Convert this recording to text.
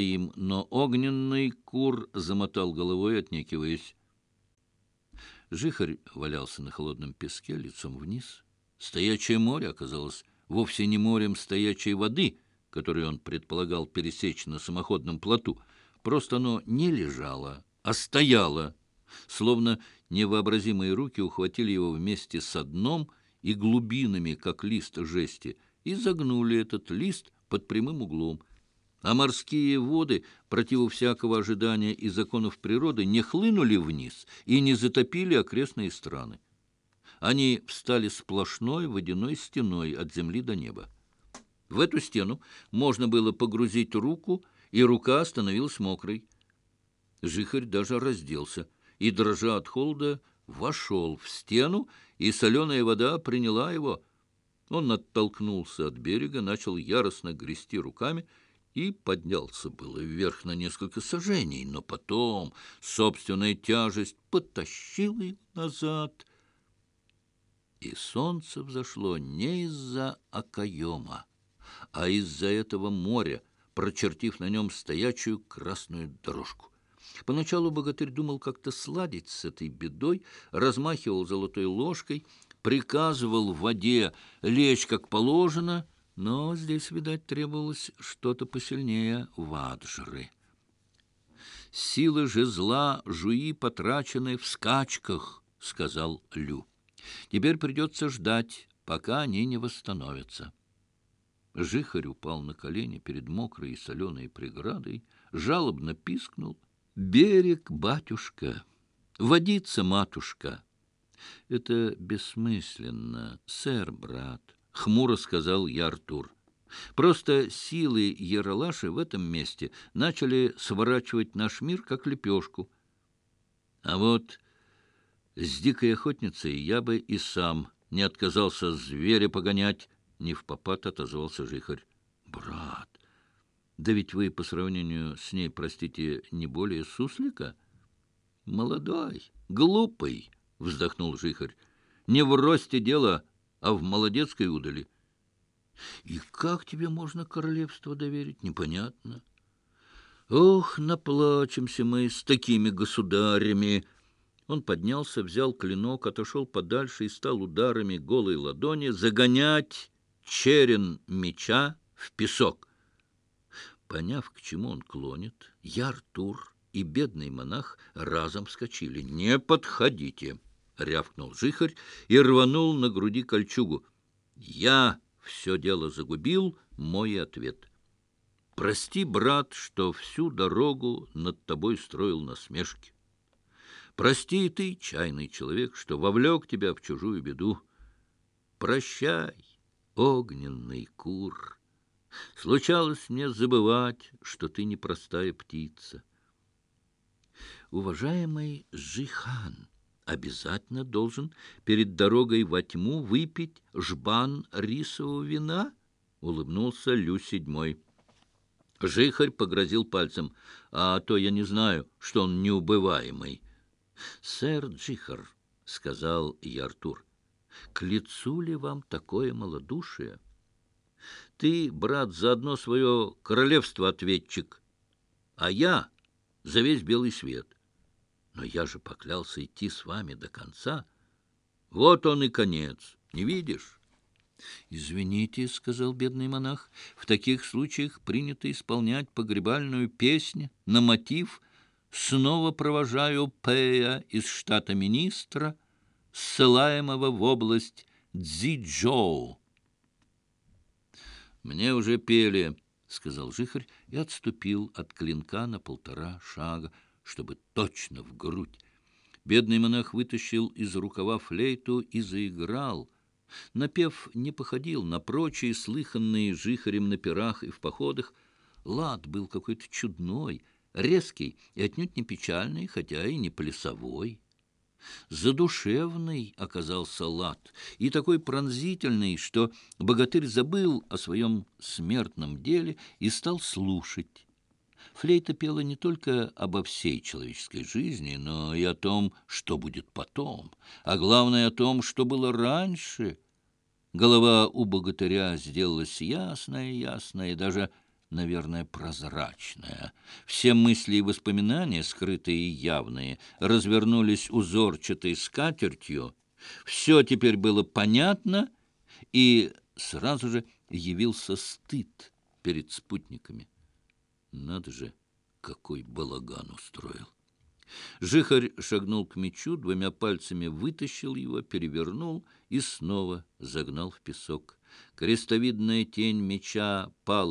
им, но огненный кур замотал головой, отнекиваясь. Жихарь валялся на холодном песке лицом вниз. Стоячее море оказалось вовсе не морем стоячей воды, которую он предполагал пересечь на самоходном плоту. Просто оно не лежало, а стояло, словно невообразимые руки ухватили его вместе с дном и глубинами, как лист жести, и загнули этот лист под прямым углом — а морские воды, противу всякого ожидания и законов природы, не хлынули вниз и не затопили окрестные страны. Они встали сплошной водяной стеной от земли до неба. В эту стену можно было погрузить руку, и рука становилась мокрой. Жихарь даже разделся и, дрожа от холода, вошел в стену, и соленая вода приняла его. Он оттолкнулся от берега, начал яростно грести руками — и поднялся было вверх на несколько сажений, но потом собственная тяжесть потащила его назад. И солнце взошло не из-за окоема, а из-за этого моря, прочертив на нем стоячую красную дорожку. Поначалу богатырь думал как-то сладить с этой бедой, размахивал золотой ложкой, приказывал в воде лечь как положено — но здесь, видать, требовалось что-то посильнее ваджры. «Силы же зла жуи потрачены в скачках», — сказал Лю. «Теперь придется ждать, пока они не восстановятся». Жихарь упал на колени перед мокрой и соленой преградой, жалобно пискнул. «Берег, батюшка! Водица, матушка!» «Это бессмысленно, сэр, брат!» хмуро сказал я Артур. Просто силы Яралаши в этом месте начали сворачивать наш мир, как лепешку. А вот с дикой охотницей я бы и сам не отказался зверя погонять, — не в попад отозвался Жихарь. — Брат, да ведь вы по сравнению с ней, простите, не более суслика? — Молодой, глупый, — вздохнул Жихарь. — Не в росте дело, — а в Молодецкой удали. И как тебе можно королевство доверить, непонятно. Ох, наплачемся мы с такими государями!» Он поднялся, взял клинок, отошел подальше и стал ударами голой ладони загонять черен меча в песок. Поняв, к чему он клонит, я, Артур и бедный монах разом вскочили. «Не подходите!» рявкнул жихарь и рванул на груди кольчугу. «Я все дело загубил, мой ответ. Прости, брат, что всю дорогу над тобой строил насмешки. Прости и ты, чайный человек, что вовлек тебя в чужую беду. Прощай, огненный кур. Случалось мне забывать, что ты непростая птица». Уважаемый Жихан, обязательно должен перед дорогой во тьму выпить жбан рисового вина?» — улыбнулся Лю седьмой. Жихарь погрозил пальцем. «А то я не знаю, что он неубываемый». «Сэр Джихар», — сказал и Артур, — «к лицу ли вам такое малодушие?» «Ты, брат, заодно свое королевство ответчик, а я за весь белый свет». Но я же поклялся идти с вами до конца. Вот он и конец. Не видишь? «Извините», — сказал бедный монах, — «в таких случаях принято исполнять погребальную песнь на мотив «Снова провожаю Пэя из штата министра, ссылаемого в область Цзиджоу. «Мне уже пели», — сказал жихарь и отступил от клинка на полтора шага чтобы точно в грудь. Бедный монах вытащил из рукава флейту и заиграл. Напев не походил на прочие слыханные жихарем на пирах и в походах. Лад был какой-то чудной, резкий и отнюдь не печальный, хотя и не плясовой. Задушевный оказался лад и такой пронзительный, что богатырь забыл о своем смертном деле и стал слушать. Флейта пела не только обо всей человеческой жизни, но и о том, что будет потом, а главное о том, что было раньше. Голова у богатыря сделалась ясная-ясная, даже, наверное, прозрачная. Все мысли и воспоминания, скрытые и явные, развернулись узорчатой скатертью. Все теперь было понятно, и сразу же явился стыд перед спутниками. Надо же, какой балаган устроил! Жихарь шагнул к мечу, двумя пальцами вытащил его, перевернул и снова загнал в песок. Крестовидная тень меча пала